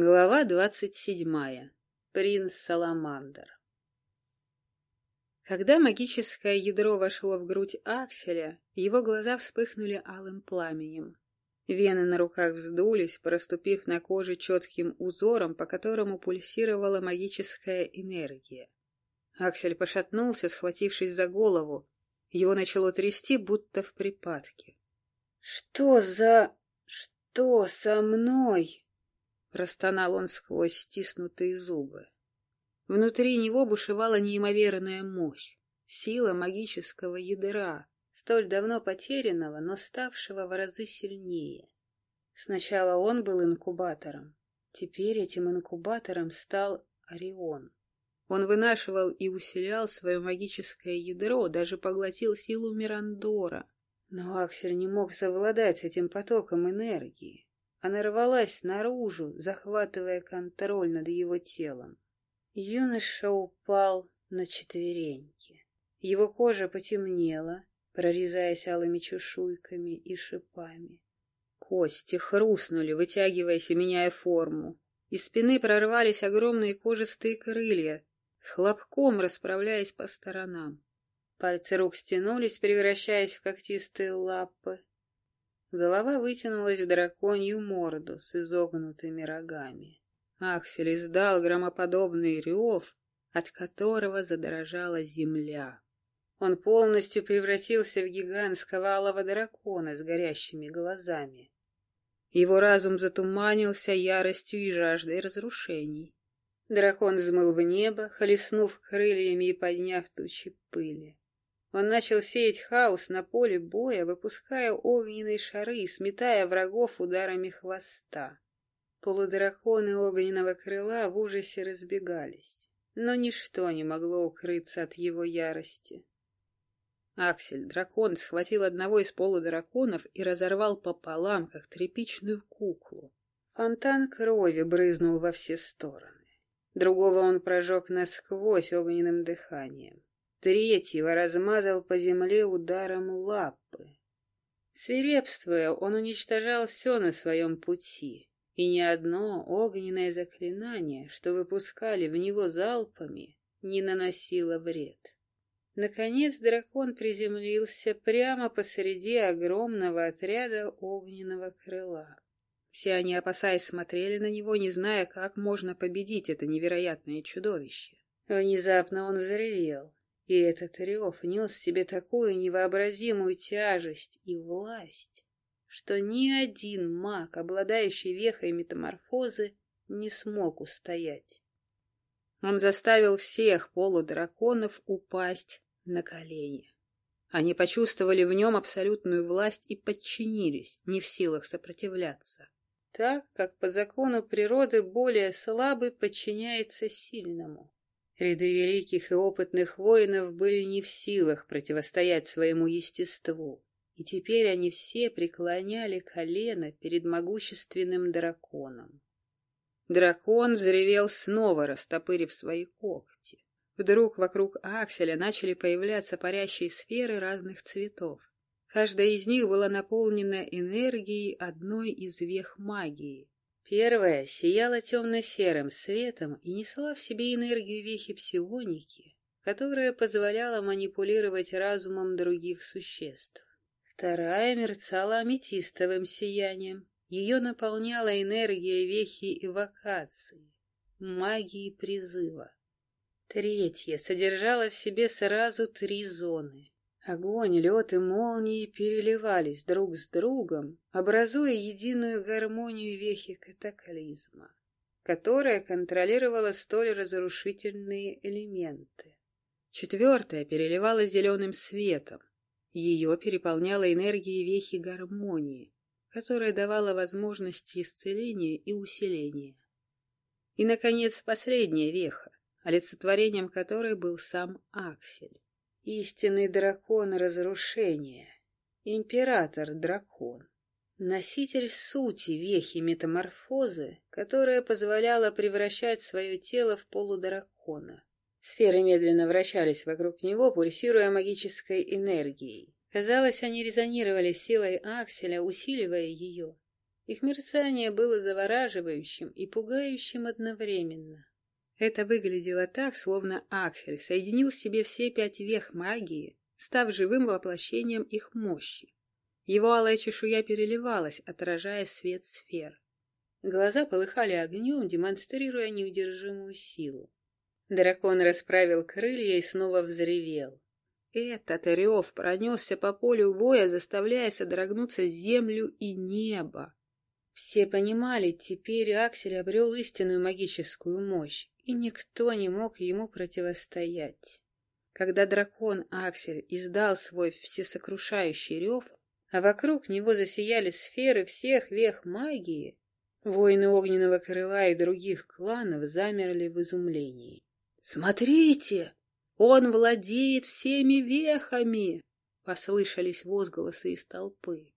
Глава двадцать седьмая. Принц Саламандр. Когда магическое ядро вошло в грудь Акселя, его глаза вспыхнули алым пламенем. Вены на руках вздулись, проступив на коже четким узором, по которому пульсировала магическая энергия. Аксель пошатнулся, схватившись за голову. Его начало трясти, будто в припадке. — Что за... что со мной? — простонал он сквозь стиснутые зубы. Внутри него бушевала неимоверная мощь, сила магического ядра, столь давно потерянного, но ставшего в разы сильнее. Сначала он был инкубатором, теперь этим инкубатором стал Орион. Он вынашивал и усилял свое магическое ядро, даже поглотил силу Мирандора. Но Аксель не мог совладать с этим потоком энергии. Она рвалась наружу, захватывая контроль над его телом. Юноша упал на четвереньки. Его кожа потемнела, прорезаясь алыми чешуйками и шипами. Кости хрустнули, вытягиваясь и меняя форму. Из спины прорвались огромные кожистые крылья, с хлопком расправляясь по сторонам. Пальцы рук стянулись, превращаясь в когтистые лапы. Голова вытянулась в драконью морду с изогнутыми рогами. Аксель издал громоподобный рев, от которого задрожала земля. Он полностью превратился в гигантского алого дракона с горящими глазами. Его разум затуманился яростью и жаждой разрушений. Дракон взмыл в небо, хлестнув крыльями и подняв тучи пыли. Он начал сеять хаос на поле боя, выпуская огненные шары и сметая врагов ударами хвоста. Полудраконы огненного крыла в ужасе разбегались, но ничто не могло укрыться от его ярости. Аксель, дракон, схватил одного из полудраконов и разорвал пополам, как тряпичную куклу. Фонтан крови брызнул во все стороны. Другого он прожег насквозь огненным дыханием. Третьего размазал по земле ударом лапы. Свирепствуя, он уничтожал все на своем пути, и ни одно огненное заклинание, что выпускали в него залпами, не наносило вред. Наконец дракон приземлился прямо посреди огромного отряда огненного крыла. Все они, опасаясь, смотрели на него, не зная, как можно победить это невероятное чудовище. Внезапно он взревел. И этот рев нес в себе такую невообразимую тяжесть и власть, что ни один маг, обладающий вехой метаморфозы, не смог устоять. Он заставил всех полудраконов упасть на колени. Они почувствовали в нем абсолютную власть и подчинились, не в силах сопротивляться. Так, как по закону природы более слабый подчиняется сильному. Ряды великих и опытных воинов были не в силах противостоять своему естеству, и теперь они все преклоняли колено перед могущественным драконом. Дракон взревел снова, растопырив свои когти. Вдруг вокруг Акселя начали появляться парящие сферы разных цветов. Каждая из них была наполнена энергией одной из вех магии. Первая сияла темно-серым светом и несла в себе энергию вехи псионики, которая позволяла манипулировать разумом других существ. Вторая мерцала аметистовым сиянием. Ее наполняла энергия вехи эвокации, магии призыва. Третья содержала в себе сразу три зоны Огонь, лед и молнии переливались друг с другом, образуя единую гармонию вехи катаклизма, которая контролировала столь разрушительные элементы. Четвертая переливалась зеленым светом. Ее переполняла энергия вехи гармонии, которая давала возможности исцеления и усиления. И, наконец, последняя веха, олицетворением которой был сам Аксель. Истинный дракон разрушения. Император-дракон. Носитель сути вехи метаморфозы, которая позволяла превращать свое тело в полудракона. Сферы медленно вращались вокруг него, пульсируя магической энергией. Казалось, они резонировали силой Акселя, усиливая ее. Их мерцание было завораживающим и пугающим одновременно. Это выглядело так, словно Аксель соединил в себе все пять вех магии, став живым воплощением их мощи. Его алая чешуя переливалась, отражая свет сфер. Глаза полыхали огнем, демонстрируя неудержимую силу. Дракон расправил крылья и снова взревел. Этот рев пронесся по полю боя, заставляя содрогнуться землю и небо. Все понимали, теперь Аксель обрел истинную магическую мощь, и никто не мог ему противостоять. Когда дракон Аксель издал свой всесокрушающий рев, а вокруг него засияли сферы всех вех магии, воины огненного крыла и других кланов замерли в изумлении. «Смотрите! Он владеет всеми вехами!» — послышались возгласы из толпы.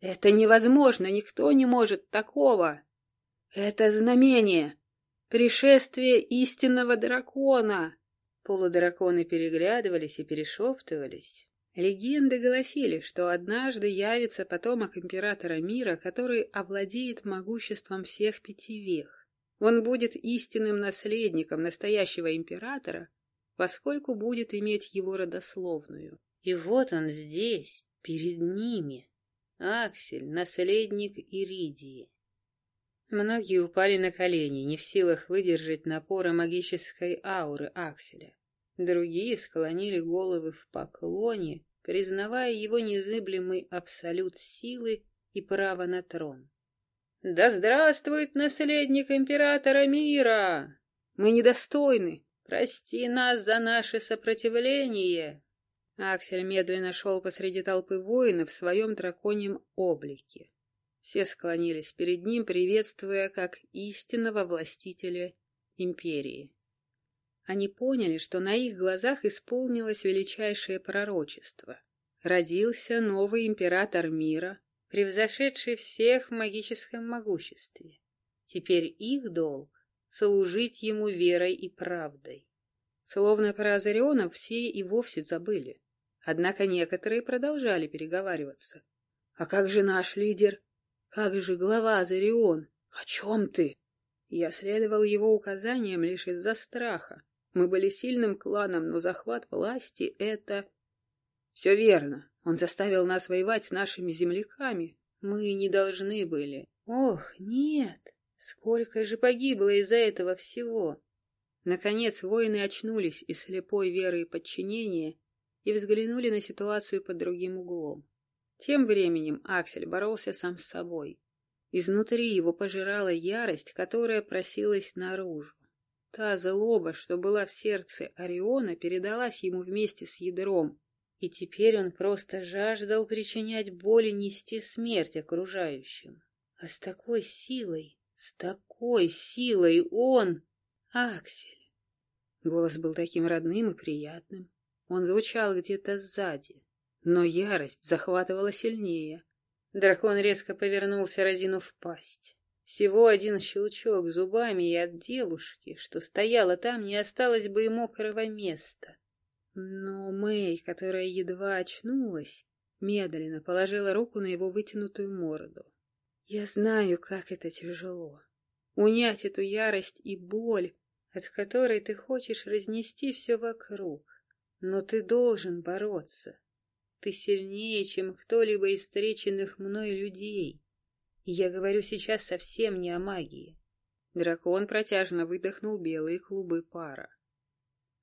«Это невозможно! Никто не может такого! Это знамение! Пришествие истинного дракона!» Полудраконы переглядывались и перешептывались. Легенды гласили, что однажды явится потомок императора мира, который овладеет могуществом всех пяти вех. Он будет истинным наследником настоящего императора, поскольку будет иметь его родословную. И вот он здесь, перед ними. Аксель, наследник Иридии. Многие упали на колени, не в силах выдержать напора магической ауры Акселя. Другие склонили головы в поклоне, признавая его незыблемый абсолют силы и право на трон. Да здравствует наследник императора мира! Мы недостойны. Прости нас за наше сопротивление. Аксель медленно шел посреди толпы воинов в своем драконьем облике. Все склонились перед ним, приветствуя как истинного властителя империи. Они поняли, что на их глазах исполнилось величайшее пророчество. Родился новый император мира, превзошедший всех в магическом могуществе. Теперь их долг — служить ему верой и правдой. Словно про Азариона все и вовсе забыли. Однако некоторые продолжали переговариваться. «А как же наш лидер? Как же глава Азарион? О чем ты?» Я следовал его указаниям лишь из-за страха. Мы были сильным кланом, но захват власти — это... Все верно. Он заставил нас воевать с нашими земляками. Мы не должны были. Ох, нет! Сколько же погибло из-за этого всего! Наконец воины очнулись из слепой веры и подчинения и взглянули на ситуацию под другим углом. Тем временем Аксель боролся сам с собой. Изнутри его пожирала ярость, которая просилась наружу. Та злоба, что была в сердце Ориона, передалась ему вместе с ядром, и теперь он просто жаждал причинять боль и нести смерть окружающим. А с такой силой, с такой силой он... Аксель. Голос был таким родным и приятным. Он звучал где-то сзади, но ярость захватывала сильнее. Дракон резко повернулся, разинув пасть. Всего один щелчок зубами, и от девушки, что стояла там, не осталось бы и мокрого места. Но Мэй, которая едва очнулась, медленно положила руку на его вытянутую морду. Я знаю, как это тяжело. Унять эту ярость и боль, от которой ты хочешь разнести все вокруг. Но ты должен бороться. Ты сильнее, чем кто-либо из встреченных мной людей. И я говорю сейчас совсем не о магии. Дракон протяжно выдохнул белые клубы пара.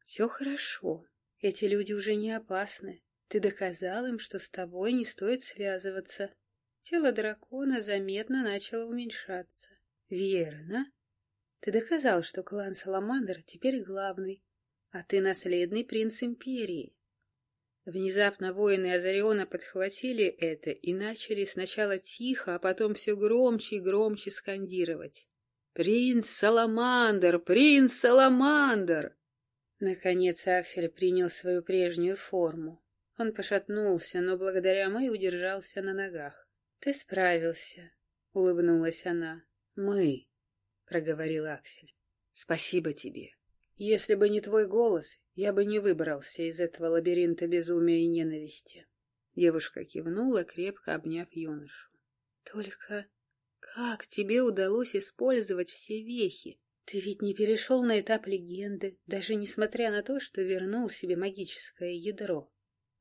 Все хорошо. Эти люди уже не опасны. Ты доказал им, что с тобой не стоит связываться. Тело дракона заметно начало уменьшаться. Верно. Ты доказал, что клан Саламандр теперь главный, а ты наследный принц империи. Внезапно воины Азариона подхватили это и начали сначала тихо, а потом все громче и громче скандировать. «Принц Саламандр! Принц Саламандр!» Наконец Аксель принял свою прежнюю форму. Он пошатнулся, но благодаря Мэй удержался на ногах. — Ты справился, — улыбнулась она. — Мы, — проговорил Аксель. — Спасибо тебе. Если бы не твой голос, я бы не выбрался из этого лабиринта безумия и ненависти. Девушка кивнула, крепко обняв юношу. — Только Как тебе удалось использовать все вехи? Ты ведь не перешел на этап легенды, даже несмотря на то, что вернул себе магическое ядро.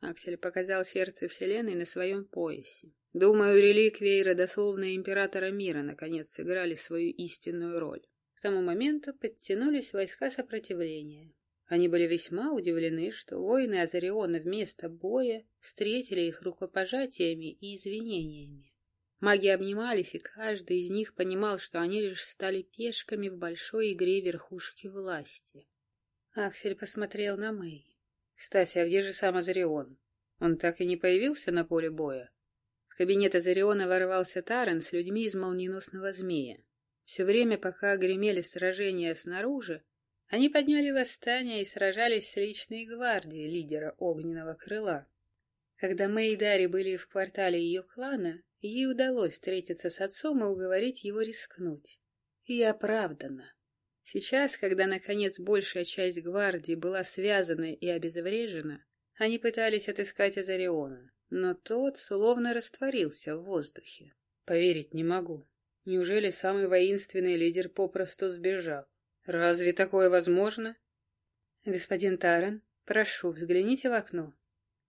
Аксель показал сердце Вселенной на своем поясе. Думаю, реликвии родословные императора мира наконец сыграли свою истинную роль. Тому моменту подтянулись войска сопротивления. Они были весьма удивлены, что воины Азариона вместо боя встретили их рукопожатиями и извинениями. Маги обнимались, и каждый из них понимал, что они лишь стали пешками в большой игре верхушки власти. Аксель посмотрел на Мэй. «Кстати, а где же сам Азарион? Он так и не появился на поле боя?» В кабинет Азариона ворвался Таран с людьми из молниеносного змея. Все время, пока гремели сражения снаружи, они подняли восстание и сражались с личной гвардией лидера огненного крыла. Когда Мэй и Дарри были в квартале ее клана, ей удалось встретиться с отцом и уговорить его рискнуть. И оправданно. Сейчас, когда, наконец, большая часть гвардии была связана и обезврежена, они пытались отыскать Азариона, но тот словно растворился в воздухе. Поверить не могу. Неужели самый воинственный лидер попросту сбежал? Разве такое возможно? Господин Таран, прошу, взгляните в окно.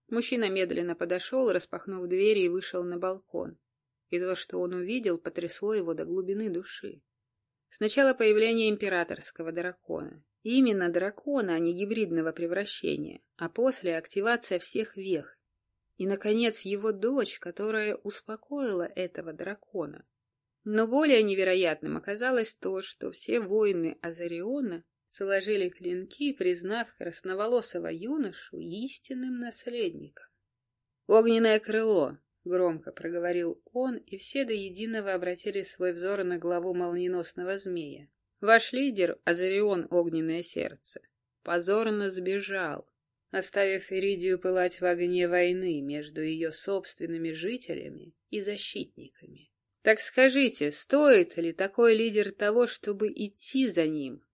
Мужчина медленно подошел, распахнув двери и вышел на балкон. И то, что он увидел, потрясло его до глубины души. Сначала появление императорского дракона. Именно дракона, а не гибридного превращения, а после активация всех вех. И, наконец, его дочь, которая успокоила этого дракона. Но более невероятным оказалось то, что все воины Азариона сложили клинки, признав красноволосого юношу истинным наследником. «Огненное крыло!» — громко проговорил он, и все до единого обратили свой взор на главу молниеносного змея. «Ваш лидер, Азарион Огненное Сердце, позорно сбежал, оставив Иридию пылать в огне войны между ее собственными жителями и защитниками. Так скажите, стоит ли такой лидер того, чтобы идти за ним?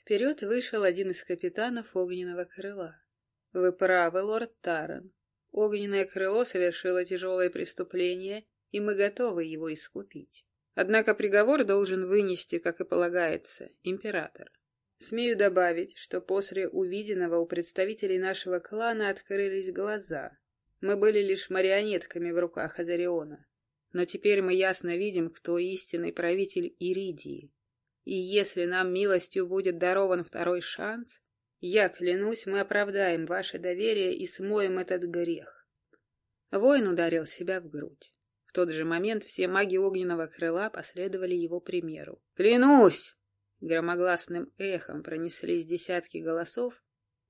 Вперед вышел один из капитанов огненного крыла. Вы правы, лорд Таран. Огненное крыло совершило тяжелое преступление, и мы готовы его искупить. Однако приговор должен вынести, как и полагается, император. Смею добавить, что после увиденного у представителей нашего клана открылись глаза. Мы были лишь марионетками в руках Азариона. Но теперь мы ясно видим, кто истинный правитель Иридии. И если нам милостью будет дарован второй шанс, я клянусь, мы оправдаем ваше доверие и смоем этот грех. Воин ударил себя в грудь. В тот же момент все маги огненного крыла последовали его примеру. «Клянусь!» Громогласным эхом пронеслись десятки голосов,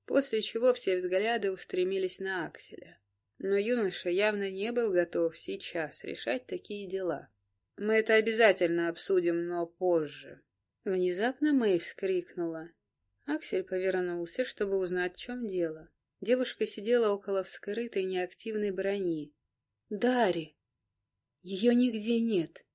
после чего все взгляды устремились на Акселя. Но юноша явно не был готов сейчас решать такие дела. Мы это обязательно обсудим, но позже. Внезапно Мэй вскрикнула. Аксель повернулся, чтобы узнать, в чем дело. Девушка сидела около вскрытой неактивной брони. Дари! Ее нигде нет.